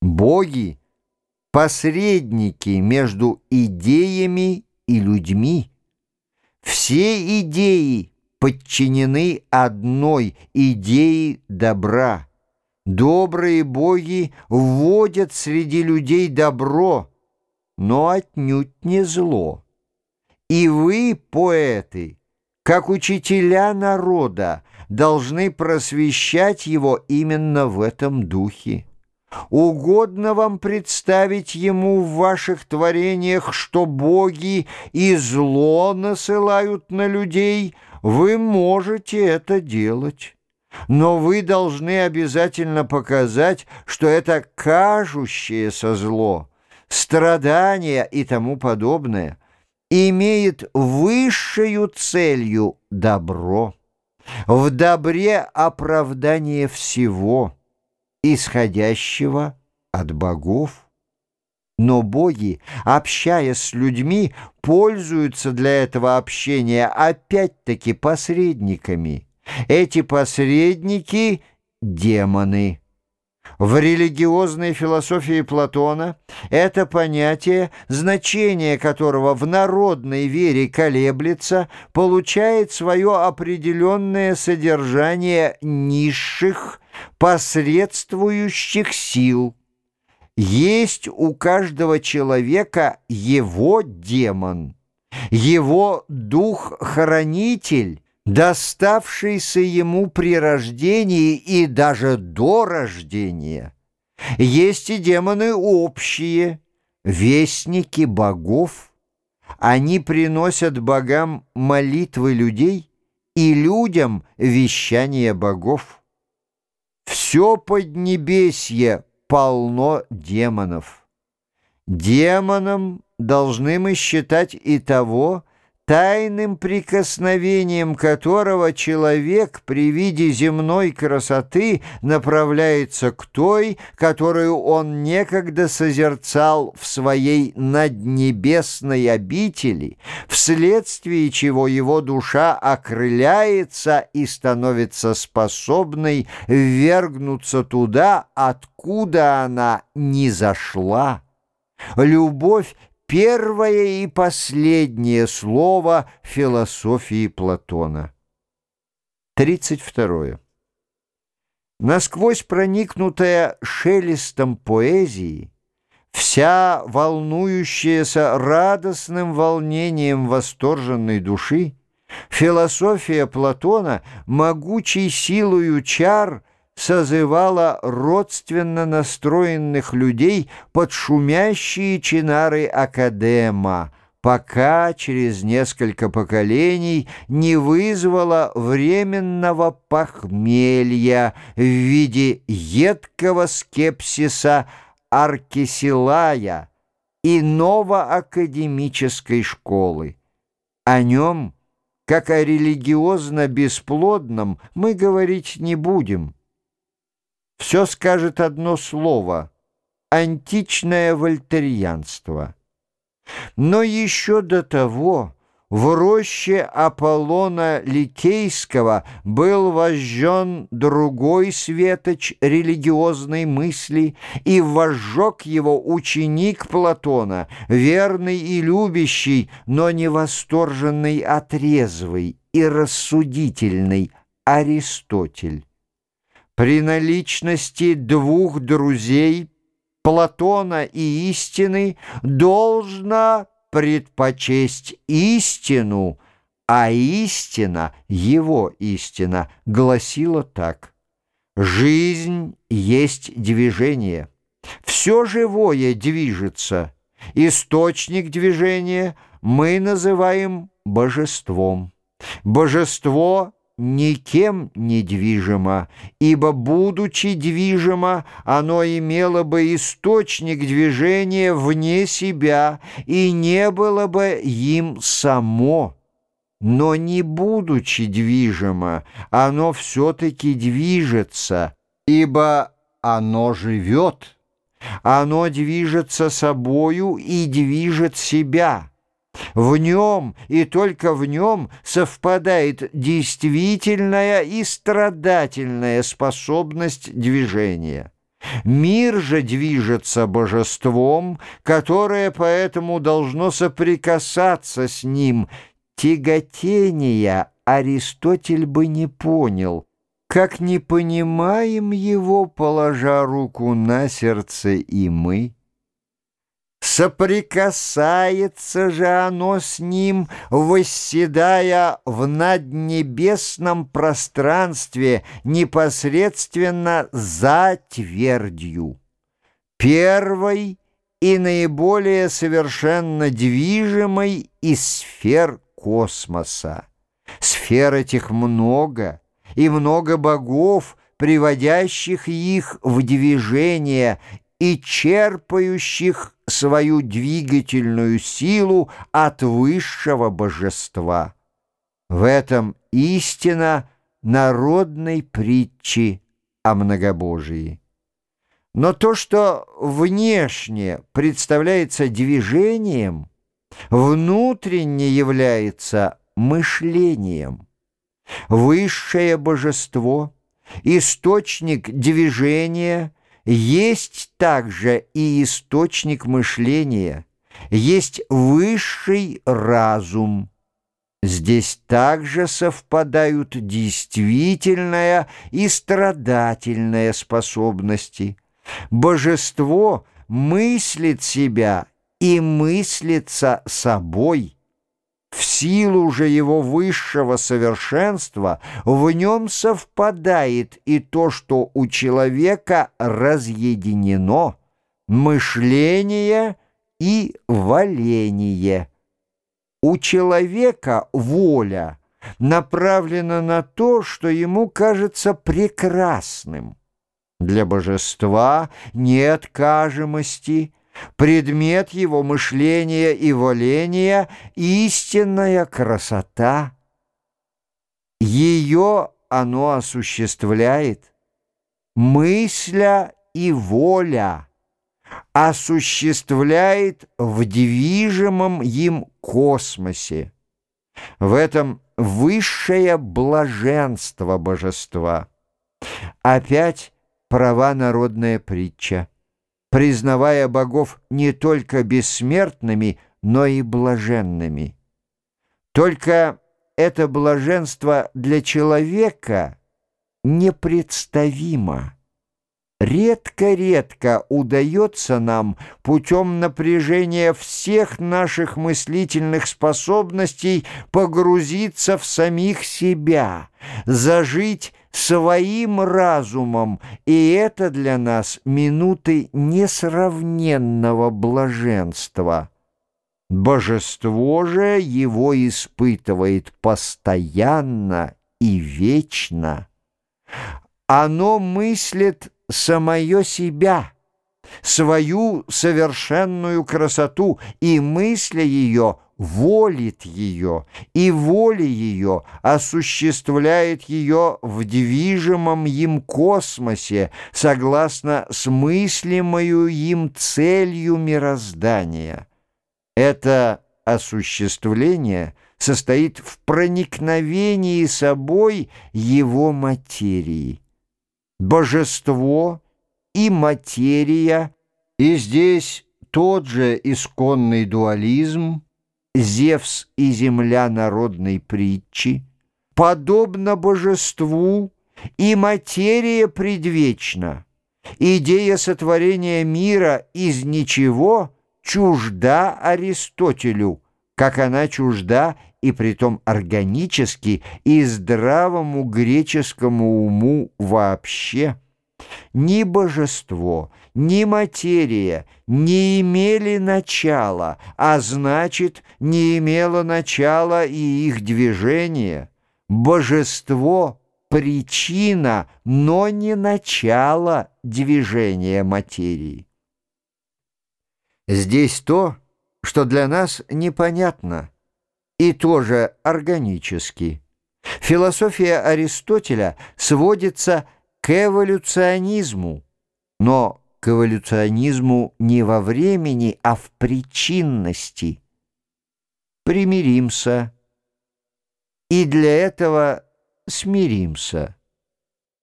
Боги — посредники между идеями и людьми. Все идеи подчинены одной идее добра. Добрые боги вводят среди людей добро, но отнюдь не зло. И вы, поэты, как учителя народа, должны просвещать его именно в этом духе. Угодно вам представить ему в ваших творениях, что боги и зло насылают на людей, вы можете это делать. Но вы должны обязательно показать, что это кажущееся зло, страдания и тому подобное имеет высшую целью добро. В добре оправдание всего – исходящего от богов. Но боги, общаясь с людьми, пользуются для этого общения опять-таки посредниками. Эти посредники — демоны. В религиозной философии Платона это понятие, значение которого в народной вере колеблется, получает свое определенное содержание низших, посредствующих сил. Есть у каждого человека его демон, его дух-хранитель, доставшийся ему при рождении и даже до рождения. Есть и демоны общие, вестники богов. Они приносят богам молитвы людей и людям вещание богов. Все поднебесье полно демонов. Демоном должны мы считать и того, тайным прикосновением которого человек при виде земной красоты направляется к той, которую он некогда созерцал в своей наднебесной обители, вследствие чего его душа окрыляется и становится способной ввергнуться туда, откуда она не зашла. Любовь первое и последнее слово философии Платона. 32. Насквозь проникнутая шелестом поэзии, вся волнующаяся радостным волнением восторженной души, философия Платона, могучей силою чар, созывала родственно настроенных людей под шумящие чинары Академа, пока через несколько поколений не вызвала временного похмелья в виде едкого скепсиса Аркисилая и новоакадемической школы. О нем, как о религиозно бесплодном, мы говорить не будем все скажет одно слово — античное вольтерьянство. Но еще до того в роще Аполлона Ликейского был вожжен другой светоч религиозной мысли, и возжег его ученик Платона, верный и любящий, но не восторженный, а трезвый и рассудительный Аристотель. При наличности двух друзей Платона и истины должна предпочесть истину, а истина, его истина, гласила так. Жизнь есть движение. Все живое движется. Источник движения мы называем божеством. Божество никем не движимо, ибо, будучи движимо, оно имело бы источник движения вне себя и не было бы им само. Но не будучи движимо, оно все-таки движется, ибо оно живет, оно движется собою и движет себя». В нем и только в нем совпадает действительная и страдательная способность движения. Мир же движется божеством, которое поэтому должно соприкасаться с ним. Тяготения Аристотель бы не понял, как не понимаем его, положа руку на сердце и мы. Соприкасается же оно с ним, восседая в наднебесном пространстве непосредственно за твердью. Первой и наиболее совершенно движимой из сфер космоса. Сфер этих много, и много богов, приводящих их в движение и черпающих свою двигательную силу от высшего божества. В этом истина народной притчи о многобожии. Но то, что внешне представляется движением, внутренне является мышлением. Высшее божество, источник движения — есть также и источник мышления, есть высший разум. Здесь также совпадают действительная и страдательная способности. Божество мыслит себя и мыслится собой – в силу же его высшего совершенства в нем совпадает и то, что у человека разъединено мышление и валение. У человека воля направлена на то, что ему кажется прекрасным. Для божества нет кажемости – предмет его мышления и воления — истинная красота. Ее оно осуществляет, мысля и воля осуществляет в движимом им космосе. В этом высшее блаженство божества. Опять права народная притча признавая богов не только бессмертными, но и блаженными. Только это блаженство для человека непредставимо. Редко-редко удается нам путем напряжения всех наших мыслительных способностей погрузиться в самих себя, зажить своим разумом, и это для нас минуты несравненного блаженства. Божество же его испытывает постоянно и вечно. Оно мыслит самое себя, свою совершенную красоту, и мысля ее волит ее, и воля ее осуществляет ее в движимом им космосе, согласно с мыслимою им целью мироздания. Это осуществление состоит в проникновении собой его материи божество и материя, и здесь тот же исконный дуализм, Зевс и земля народной притчи, подобно божеству и материя предвечна. Идея сотворения мира из ничего чужда Аристотелю, как она чужда и притом органически, и здравому греческому уму вообще. Ни божество, ни материя не имели начала, а значит, не имело начала и их движение. Божество — причина, но не начало движения материи. Здесь то, что для нас непонятно — и тоже органически. Философия Аристотеля сводится к эволюционизму, но к эволюционизму не во времени, а в причинности. Примиримся и для этого смиримся.